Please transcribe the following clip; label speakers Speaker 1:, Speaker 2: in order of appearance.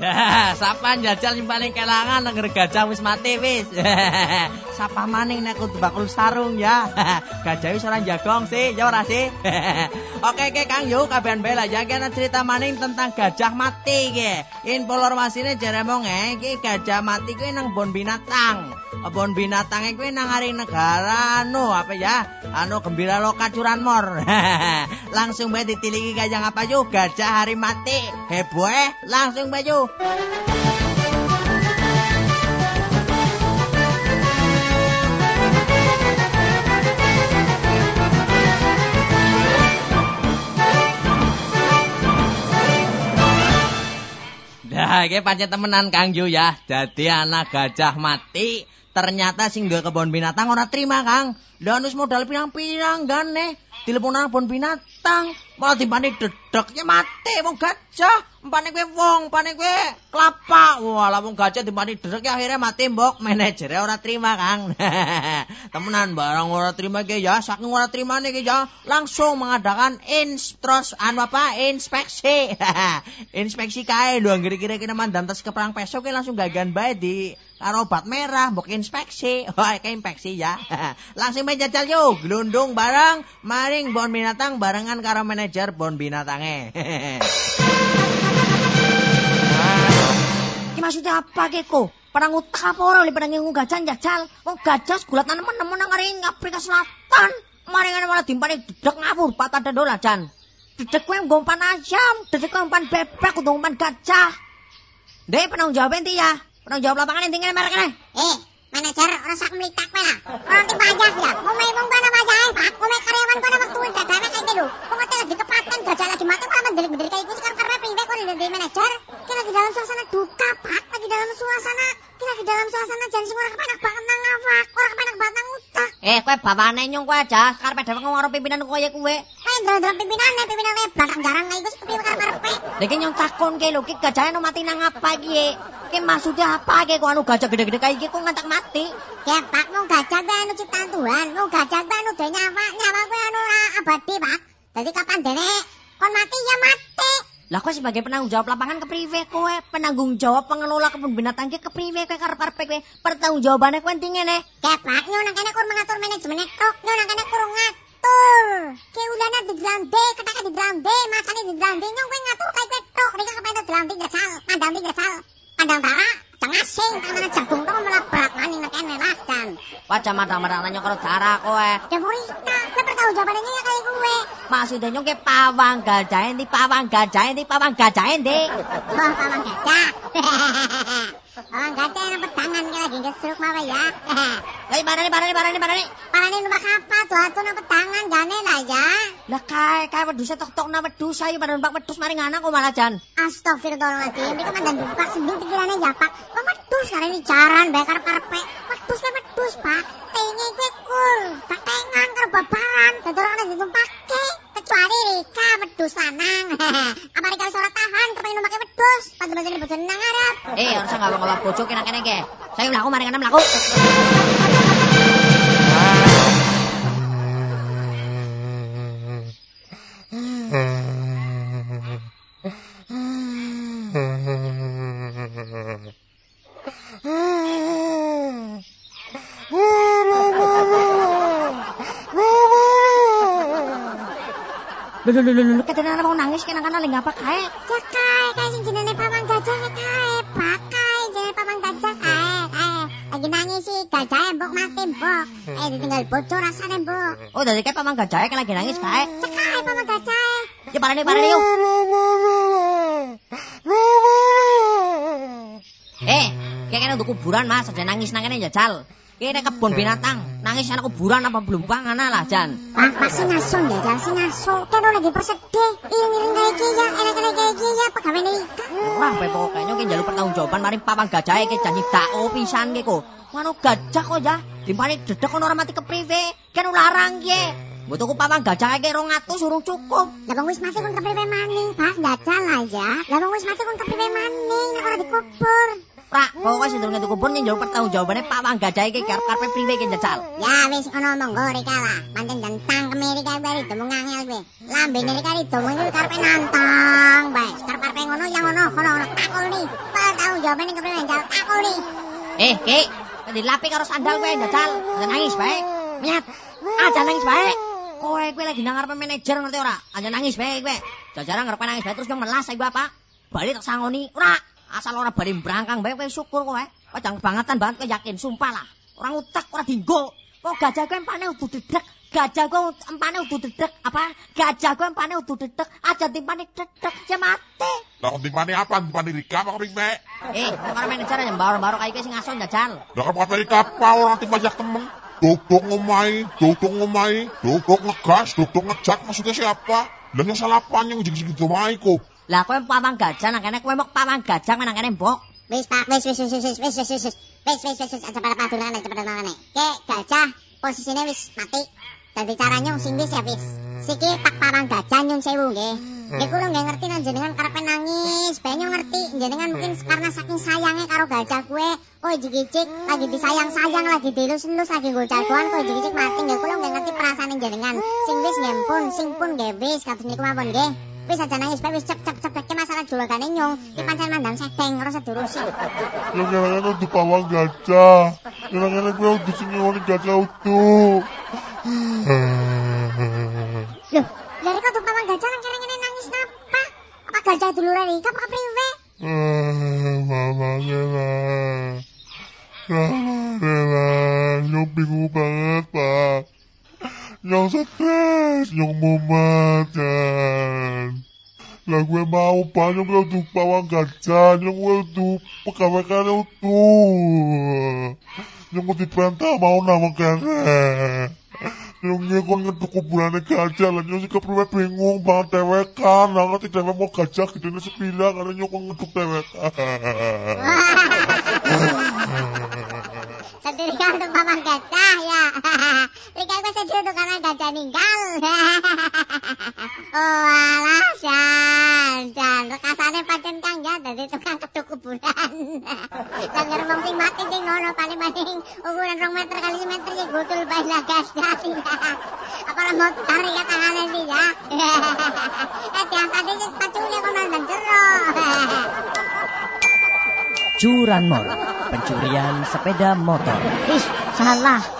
Speaker 1: Sapa njajal sing paling kelangan negeri gajah wis mati wis. sapa maning nek kudu bakul sarung ya. gajah wis ora jagong sih, ya ora sih. oke oke Kang Yu kabehan bela ya kena cerita maning tentang gajah mati iki. Informasine jare mong eh iki gajah mati kuwi nang bon binatang. Bon binatang kuwi nang ari negara anu apa ya? Anu gembira loka curanmor. langsung bae ditiliki gajah apa yuk gajah hari mati. Heboh eh, langsung bae yuk. Dah, iki pancen temenan Kang Yu ya. Dadi anak gajah mati, ternyata sing duwe kebon binatang ora terima, Kang. Wis modal pirang-pirang gane. Telepon nang kebon binatang, malah timbane dedeknya mati wong gajah. Mpane kowe wong, mpane kowe kelapa. Wah, wong gajah timbane dedek ya akhirnya mati mbok. Manajer ora terima, Kang. Temenan barang ora terima ki ya, saking ora trimane ki ya, langsung mengadakan instros anu apa? Inspeksi. Inspeksi kae lho kira-kira mandam tes keperang peso ki langsung gagan bae di karo merah mbok inspeksi. Wah, kayak inspeksi ya. langsung main jajal yo, glundung bareng maring bon binatang barengan karo manajer bon binatange.
Speaker 2: Ki maksudnya apa ki kok? Perang utak apa ora oleh perang ngung gajah jajal. Wong gajah gulat nemen-nemen nang ngari Afrika Selatan. Maringane malah dimpani dedek ngapur patah dola jan. Dedek kowe ngompan ayam, dedek kowe ngompan bebek kudu ngompan gajah. Dek penanggung jawab enti ya. Penanggung jawab lapangan enti ngene merek
Speaker 3: Eh, manajer ora sak melitak kowe lah. Ora ti pajak ya. Mume wong kono pajahe, Pak. Mume karyawan kono wektu dadane kayak gitu. Kok ate lagi kepaten gajah lagi mati kok mendelik-mendelik kayak gitu kan karena pindah kok dari manajer. Kita lagi dalam suasana duka, Pak. Lagi dalam suasana kita lagi dalam suasana jangan semua orang kepanak banget nang awak, orang kepanak banget nang utak.
Speaker 2: Eh, kowe bawane nyung kowe aja, karepe dhewe ngomong pimpinan kowe kowe.
Speaker 3: Eh, dalam pimpinan nih, pimpinan kayak belakang jarang seperti karep-karepe.
Speaker 2: Lagi nyung takon ke lho, ki gajahnya no mati nang apa ki? Ki maksudnya apa ki kok anu gajah gede-gede kayak iki kok ngantek mati?
Speaker 3: Ya, Pak, mau gajah gue anu ciptaan Tuhan, mau gajah gue anu deh nyawa, nyawa gue anu abadi, Pak. Jadi kapan dene kon mati ya mati.
Speaker 2: Lah kowe sebagai penanggung jawab lapangan kepriwe kowe? Penanggung jawab pengelola kebun binatang ki kepriwe kowe karep-karep kowe? Pertanggung jawabannya kowe enti ngene.
Speaker 3: Ya, Pak, nyono kene kur mengatur manajemen tok, nyono kene kur ngatur. Ke ulana di grande, ketake di grande, macane di grande, nyong kowe ngatur kae kowe tok, rika kepen grande gresal, pandang di gresal. Pandang tara, jangan asing, tangan jagung tok malah berat maning nek lah kan.
Speaker 2: Wajah madang-madang nanya karo darah kowe.
Speaker 3: Ya kowe pertanggung jawabannya ya kayak gue.
Speaker 2: Maksudnya nyong ke pawang gajah endi, pawang gajah endi, pawang gajah endi.
Speaker 3: Wah, pamang gajah. Pamang gajah yang pedangan kayak lagi ngesruk mawe ya.
Speaker 2: Lah barani barani barani barani.
Speaker 3: Parane numpak apa tuh atuh nang pedangan jane lah ya.
Speaker 2: Lah kae kae wedhus tok-tok na wedhus ayo pada numpak wedhus maring anak kok malah jan.
Speaker 3: Astagfirullahaladzim, ini komandan numpak sendiri pikirannya ya pak. Kok karena ini jaran bayar karep-karepe. Wedus lah wedus pak. Tengi gue kul, katengan karo babaran. Dadi orang ada Kecuali Rika wedus lanang. Apa Rika wis ora tahan kepengen numpake wedus. Pantes-pantes bojone nang ngarep.
Speaker 2: Eh, harusnya ngawang-ngawang bojo kena kene ke. Saya mlaku maring anak mlaku. Lho lho lho kadang ana mau nangis kena kana lagi apa kae?
Speaker 3: Ya kae, kae sing jenenge pamang gajah kae, Pak. Kae jenenge pamang gajah kae, kae. Lagi nangis sih gajah mbok mati mbok. Eh ditinggal bojo rasane mbok.
Speaker 2: Oh, dari kae pamang gajah kan lagi nangis kae.
Speaker 3: Kae pamang gajah.
Speaker 2: Ya parane parane yuk. Eh, kayak untuk kuburan Mas, aja nangis nang kene jajal. Kene kebun binatang, nangis anak kuburan apa belum ana lah Jan.
Speaker 3: Pak, masih ngaso ya, ya, masih ngaso. Kan lagi bersedih. Iring-iring kayak gini ya, enak-enak kayak gini ya, pegawai Nika.
Speaker 2: Wah, kowe pokoknya ki njaluk pertanggungjawaban maring pamang gajah iki janji dako pisan ki kok. Mano gajah kok ya, dimpani dedek ono ora mati kepriwe. Kan larang ki. Mbok tuku pamang gajah iki 200 urung cukup.
Speaker 3: Lah wong wis mati kon kepriwe maning, Pak? Jajal lah ya. Lah wong wis mati kon kepriwe maning, nek ora dikubur.
Speaker 2: Pra, pokoke sing durung tuku bon njauh pertanggung jawabane pawang gajah iki karep-karepe priwe iki jajal.
Speaker 3: Ya wis ono monggo Rika lah. Pancen Amerika bari demo ngangel kowe. Lambene Rika ri demo iki karepe nantang bae. Karepe ngono yang ngono kono ono takoni. Pertanggung jawabane kepriwe jal takoni.
Speaker 2: Eh, Ki, dilapi karo sandal kowe jajal. Aja nangis bae. Nyat. Aja nangis bae. Kowe kowe lagi nang ngarepe manajer ngerti ora? Aja nangis bae kowe. Jajaran ngarepe nangis bae terus yang melas iku apa? Bali tak sangoni. Ora, asal ora bali brangkang bae kowe syukur kowe. Kowe jangan bangetan banget kowe yakin, sumpah lah. Orang utak ora dinggo. Kok gajah kowe empane udu dedek. Gajah kowe empane udu dedek. Apa? Gajah kowe empane udu dedek. Aja timpane dedek ya mati.
Speaker 4: Lah timpani apa? Timpani Rika apa keping mek?
Speaker 2: Eh, karo manajer yang baru-baru kayak kowe sing ngaso jajal.
Speaker 4: Lah Rika apa orang timpajak temen? Duduk ngomai, duduk ngomai, duduk ngegas, duduk ngejak maksudnya siapa? Lah yang salah apa yang ujung-ujung ngomai kok?
Speaker 2: Lah kowe pawang gajah nang kene kowe mok pawang gajah nang kene mbok.
Speaker 3: Wis Pak, wis wis wis wis wis wis wis wis wis wis wis aja pada paduran aja pada nangane. Ke gajah posisine wis mati. Dadi caranya sing wis ya wis. Siki tak parang gajah nyun sewu nggih. Nggih kula nggih ngerti nang jenengan karepe nangis, banyu ngerti jenengan mungkin karena saking sayangnya karo gajah kue, kowe jigicik lagi disayang-sayang lagi dilus-lus lagi nggo jagoan kowe jigicik mati nggih kula nggih ngerti perasaan jenengan. Sing wis nggih pun, sing pun nggih wis kados niku mawon nggih. Wis aja nangis bae wis cep cep cep cep masalah juragane nyung. Iki pancen mandang sedeng ora sedurusi.
Speaker 4: Yang kira-kira udah pawang gajah. Kira-kira gue udah sini orang gajah utuh.
Speaker 3: Loh, dari kok tuh pawang gajah nang kene nangis napa? Apa gajah dulure iki apa priwe?
Speaker 4: Mama. Rela, nyong bingung banget, Pak. Nyong stres, nyong mumet mau banyak produk pawang gajah yang produk pegawai kalian itu yang di perintah mau nama kere yang ini kok ngeduk kuburan gajah lah yang sikap rumah bingung banget tewekan. Nah nanti mau gajah gitu ini sepilah karena yang kok ngeduk
Speaker 3: tewekan. Rika gue sedih untuk karena gajah ninggal. oh alah Jan, Jan. Rekasane pancen kang ya dadi tukang keduk kuburan. Lah ngeremong sing mati sing ngono paling-paling ukuran 2 meter kali 1 meter ya gutul bae lah gajah sih. Apa lah mau tarik ya tangane sih ya. Eh diangkat iki pacune kono nang jero.
Speaker 5: Curanmor, pencurian sepeda motor.
Speaker 2: Ih, salah.